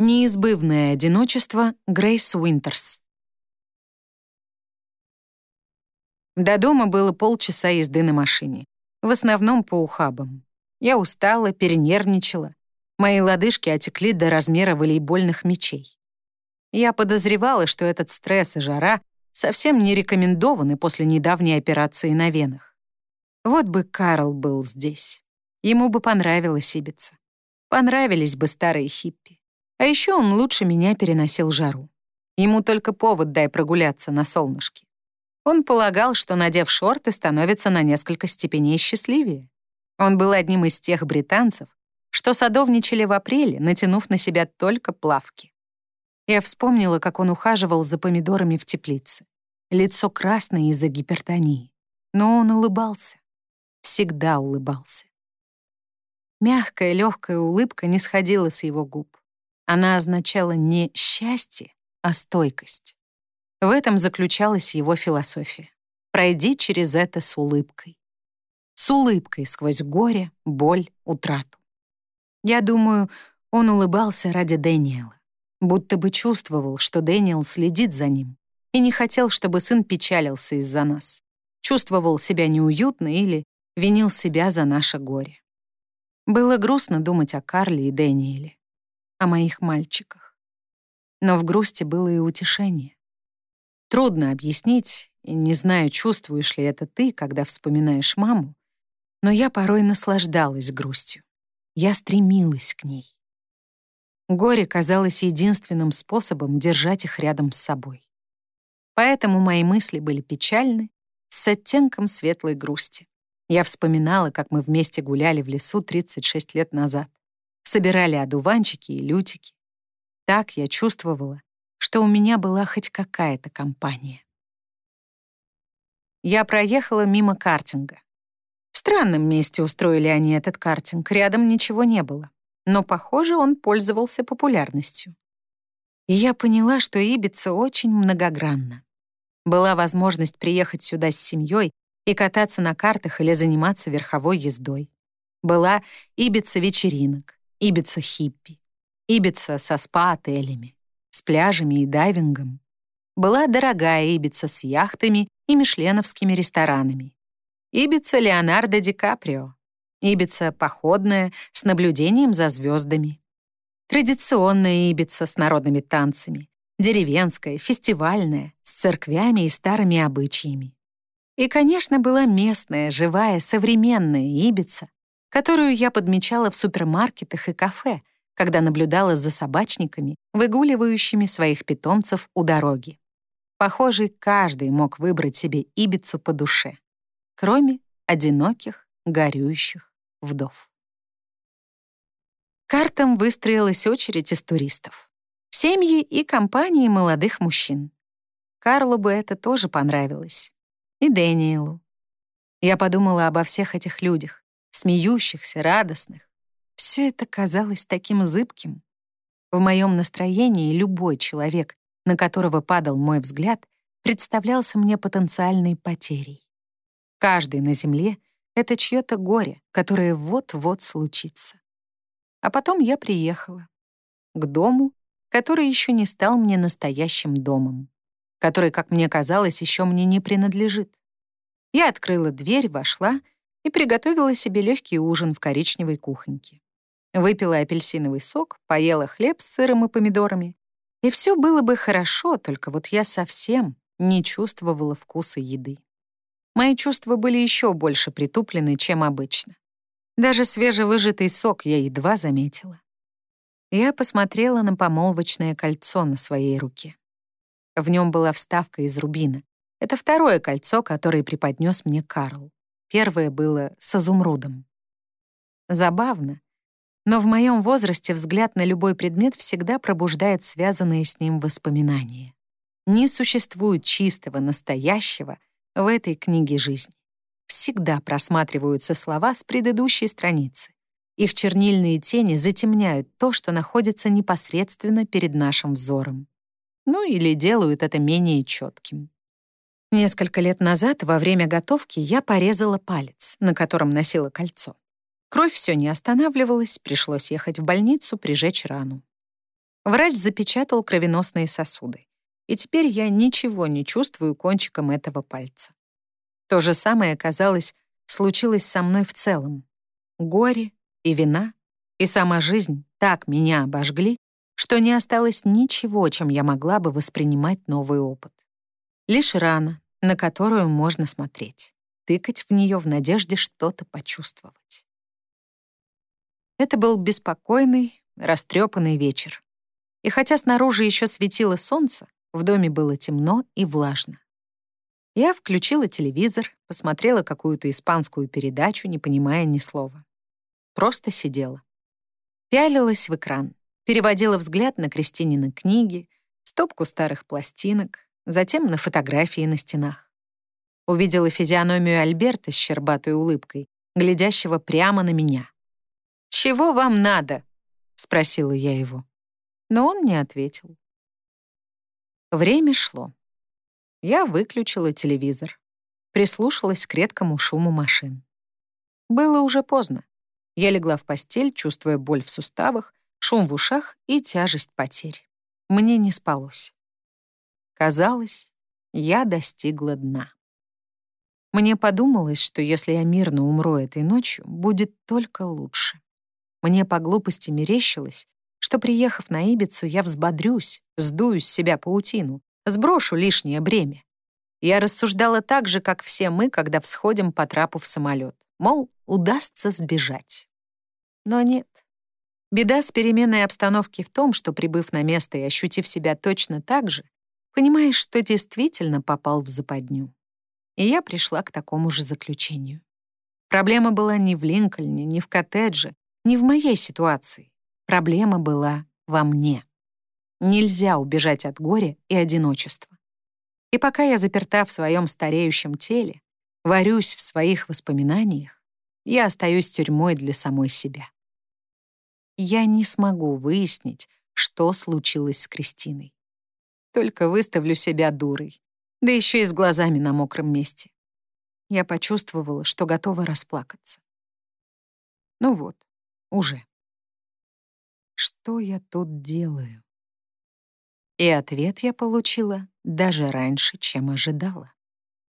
Неизбывное одиночество Грейс Уинтерс. До дома было полчаса езды на машине. В основном по ухабам. Я устала, перенервничала. Мои лодыжки отекли до размера волейбольных мячей. Я подозревала, что этот стресс и жара совсем не рекомендованы после недавней операции на венах. Вот бы Карл был здесь. Ему бы понравилось Ибица. Понравились бы старые хиппи. А еще он лучше меня переносил жару. Ему только повод дай прогуляться на солнышке. Он полагал, что, надев шорты, становится на несколько степеней счастливее. Он был одним из тех британцев, что садовничали в апреле, натянув на себя только плавки. Я вспомнила, как он ухаживал за помидорами в теплице. Лицо красное из-за гипертонии. Но он улыбался. Всегда улыбался. Мягкая, легкая улыбка не сходила с его губ. Она означала не счастье, а стойкость. В этом заключалась его философия. Пройди через это с улыбкой. С улыбкой сквозь горе, боль, утрату. Я думаю, он улыбался ради Дэниела, будто бы чувствовал, что Дэниел следит за ним и не хотел, чтобы сын печалился из-за нас, чувствовал себя неуютно или винил себя за наше горе. Было грустно думать о Карле и Дэниеле о моих мальчиках. Но в грусти было и утешение. Трудно объяснить, и не знаю, чувствуешь ли это ты, когда вспоминаешь маму, но я порой наслаждалась грустью. Я стремилась к ней. Горе казалось единственным способом держать их рядом с собой. Поэтому мои мысли были печальны, с оттенком светлой грусти. Я вспоминала, как мы вместе гуляли в лесу 36 лет назад собирали одуванчики и лютики. Так я чувствовала, что у меня была хоть какая-то компания. Я проехала мимо картинга. В странном месте устроили они этот картинг, рядом ничего не было. Но, похоже, он пользовался популярностью. И я поняла, что Ибица очень многогранна. Была возможность приехать сюда с семьей и кататься на картах или заниматься верховой ездой. Была Ибица вечеринок, Ибица хиппи, Ибица со спа-отелями, с пляжами и дайвингом. Была дорогая Ибица с яхтами и мишленовскими ресторанами. Ибица Леонардо Ди Каприо. Ибица походная, с наблюдением за звездами. Традиционная Ибица с народными танцами. Деревенская, фестивальная, с церквями и старыми обычаями. И, конечно, была местная, живая, современная Ибица, которую я подмечала в супермаркетах и кафе, когда наблюдала за собачниками, выгуливающими своих питомцев у дороги. Похоже, каждый мог выбрать себе ибицу по душе, кроме одиноких, горюющих вдов. Картам выстроилась очередь из туристов. Семьи и компании молодых мужчин. Карлу бы это тоже понравилось. И Дэниелу. Я подумала обо всех этих людях, смеющихся, радостных. Все это казалось таким зыбким. В моем настроении любой человек, на которого падал мой взгляд, представлялся мне потенциальной потерей. Каждый на земле — это чье-то горе, которое вот-вот случится. А потом я приехала к дому, который еще не стал мне настоящим домом, который, как мне казалось, еще мне не принадлежит. Я открыла дверь, вошла — и приготовила себе легкий ужин в коричневой кухоньке. Выпила апельсиновый сок, поела хлеб с сыром и помидорами. И все было бы хорошо, только вот я совсем не чувствовала вкуса еды. Мои чувства были еще больше притуплены, чем обычно. Даже свежевыжатый сок я едва заметила. Я посмотрела на помолвочное кольцо на своей руке. В нем была вставка из рубина. Это второе кольцо, которое преподнес мне Карл. Первое было с изумрудом. Забавно, но в моем возрасте взгляд на любой предмет всегда пробуждает связанные с ним воспоминания. Не существует чистого, настоящего в этой книге жизни. Всегда просматриваются слова с предыдущей страницы. Их чернильные тени затемняют то, что находится непосредственно перед нашим взором. Ну или делают это менее четким. Несколько лет назад во время готовки я порезала палец, на котором носила кольцо. Кровь все не останавливалась, пришлось ехать в больницу, прижечь рану. Врач запечатал кровеносные сосуды, и теперь я ничего не чувствую кончиком этого пальца. То же самое, казалось, случилось со мной в целом. Горе и вина, и сама жизнь так меня обожгли, что не осталось ничего, чем я могла бы воспринимать новый опыт. Лишь рана, на которую можно смотреть, тыкать в нее в надежде что-то почувствовать. Это был беспокойный, растрепанный вечер. И хотя снаружи еще светило солнце, в доме было темно и влажно. Я включила телевизор, посмотрела какую-то испанскую передачу, не понимая ни слова. Просто сидела. Пялилась в экран, переводила взгляд на Кристинины книги, стопку старых пластинок, затем на фотографии на стенах. Увидела физиономию Альберта с щербатой улыбкой, глядящего прямо на меня. «Чего вам надо?» — спросила я его но он не ответил. Время шло. Я выключила телевизор, прислушалась к редкому шуму машин. Было уже поздно. Я легла в постель, чувствуя боль в суставах, шум в ушах и тяжесть потерь. Мне не спалось. Казалось, я достигла дна. Мне подумалось, что если я мирно умру этой ночью, будет только лучше. Мне по глупости мерещилось, что, приехав на Ибицу, я взбодрюсь, сдую с себя паутину, сброшу лишнее бремя. Я рассуждала так же, как все мы, когда всходим по трапу в самолет. Мол, удастся сбежать. Но нет. Беда с переменной обстановки в том, что, прибыв на место и ощутив себя точно так же, понимаешь, что действительно попал в западню. И я пришла к такому же заключению. Проблема была не в Линкольне, не в коттедже, не в моей ситуации. Проблема была во мне. Нельзя убежать от горя и одиночества. И пока я заперта в своем стареющем теле, варюсь в своих воспоминаниях, я остаюсь тюрьмой для самой себя. Я не смогу выяснить, что случилось с Кристиной. Только выставлю себя дурой, да еще и с глазами на мокром месте. Я почувствовала, что готова расплакаться. Ну вот, уже что я тут делаю? И ответ я получила даже раньше, чем ожидала.